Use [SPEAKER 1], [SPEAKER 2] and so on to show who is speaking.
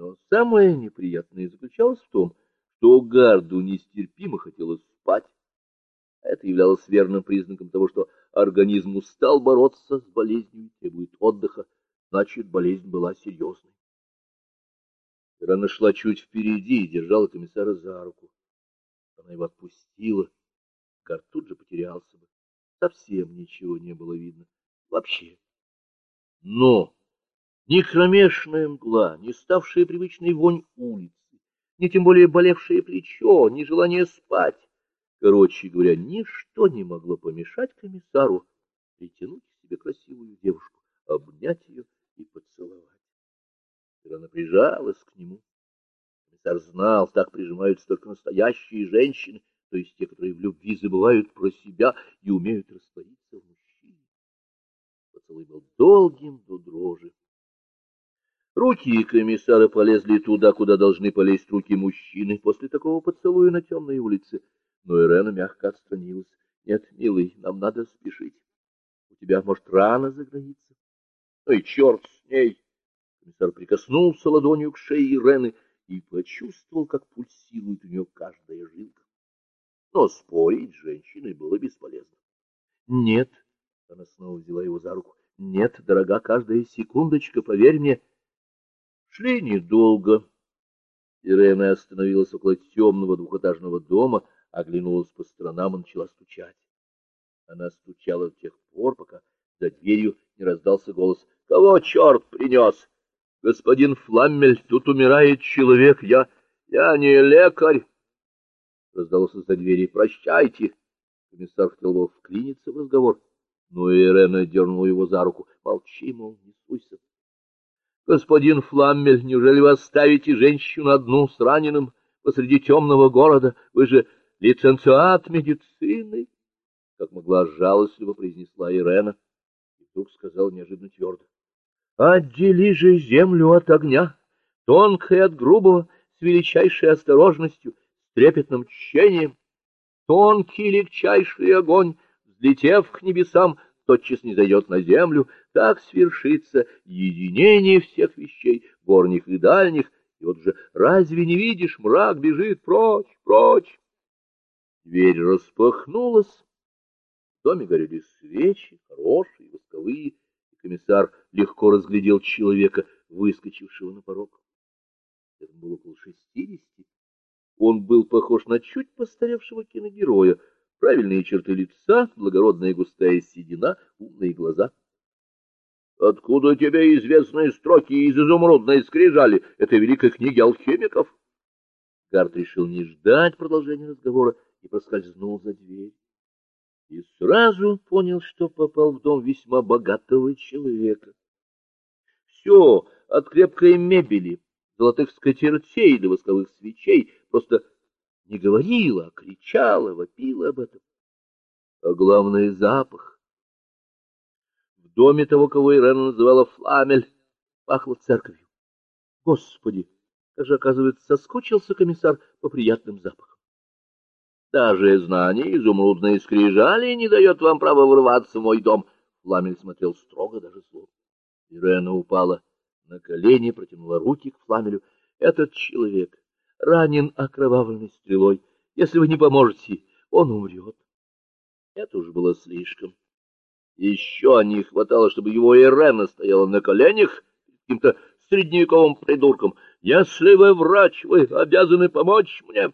[SPEAKER 1] Но самое неприятное заключалось в том, что Гарду нестерпимо хотелось спать. Это являлось верным признаком того, что организм устал бороться с болезнью и требует отдыха, значит, болезнь была серьезной. Ирана шла чуть впереди и держала комиссара за руку. Она его отпустила. Гард тут же потерялся бы. Совсем ничего не было видно. Вообще. Но ни кромешная мгла, ни ставшая привычной вонь улицы, ни тем более болевшее плечо, ни желание спать. Короче говоря, ничто не могло помешать комиссару притянуть к себе красивую девушку, обнять ее и поцеловать. Она прижалась к нему. Комиссар знал, так прижимаются только настоящие женщины, то есть те, которые в любви забывают про себя и умеют раствориться в мужчине. Поцелуй был долгим до дрожи. Руки комиссара полезли туда, куда должны полезть руки мужчины после такого поцелуя на темной улице. Но Ирена мягко отстранилась. — Нет, милый, нам надо спешить. У тебя, может, рана заграится? — Ну и черт с ней! Комиссар прикоснулся ладонью к шее Ирены и почувствовал, как пульсирует у нее каждая жилка. Но спорить с женщиной было бесполезно. — Нет, — она снова взяла его за руку, — нет, дорога, каждая секундочка, поверь мне, — Шли недолго. Ирена остановилась около темного двухэтажного дома, оглянулась по сторонам и начала стучать. Она стучала до тех пор, пока за дверью не раздался голос. — Кого черт принес? — Господин Фламмель, тут умирает человек. Я... я не лекарь. Раздался за двери. — Прощайте. Комиссар хотел был вклиниться в разговор, но Ирена дернула его за руку. — Молчи, мол, не суйся. Господин Фламмель, неужели вы оставите женщину одну с раненым посреди темного города? Вы же лиценциат медицины, — как могла жалостливо произнесла Ирена, и вдруг сказал неожиданно твердо. — Отдели же землю от огня, тонко и от грубого, с величайшей осторожностью, с трепетным тщением. Тонкий легчайший огонь, взлетев к небесам, тотчас не зайдет на землю, так свершится единение всех вещей, горних и дальних, и вот же разве не видишь, мрак бежит прочь, прочь. Дверь распахнулась, в доме горели свечи, хорошие, восковые, и комиссар легко разглядел человека, выскочившего на порог. Это было около шестидесяти. Он был похож на чуть постаревшего киногероя, правильные черты лица, благородная густая седина, умные глаза. — Откуда тебе известные строки из изумрудной скрижали? Это великой книги алхимиков? Гард решил не ждать продолжения разговора и проскользнул за дверь. И сразу понял, что попал в дом весьма богатого человека. Все, от крепкой мебели, золотых скатертей до восковых свечей, просто не говорила, а кричала, вопила об этом. А главное — запах. В доме того, кого Ирена называла Фламель, пахло церковью. Господи, как же, оказывается, соскучился комиссар по приятным запахам. Даже знание изумрудной скрижали не дает вам права врываться в мой дом. Фламель смотрел строго, даже зло. Ирена упала на колени, протянула руки к Фламелю. Этот человек ранен окровавленной стрелой. Если вы не поможете, он умрет. Это уж было слишком. Еще не хватало, чтобы его Ирена стояла на коленях каким-то средневековым придурком. Если вы врач, вы обязаны помочь мне.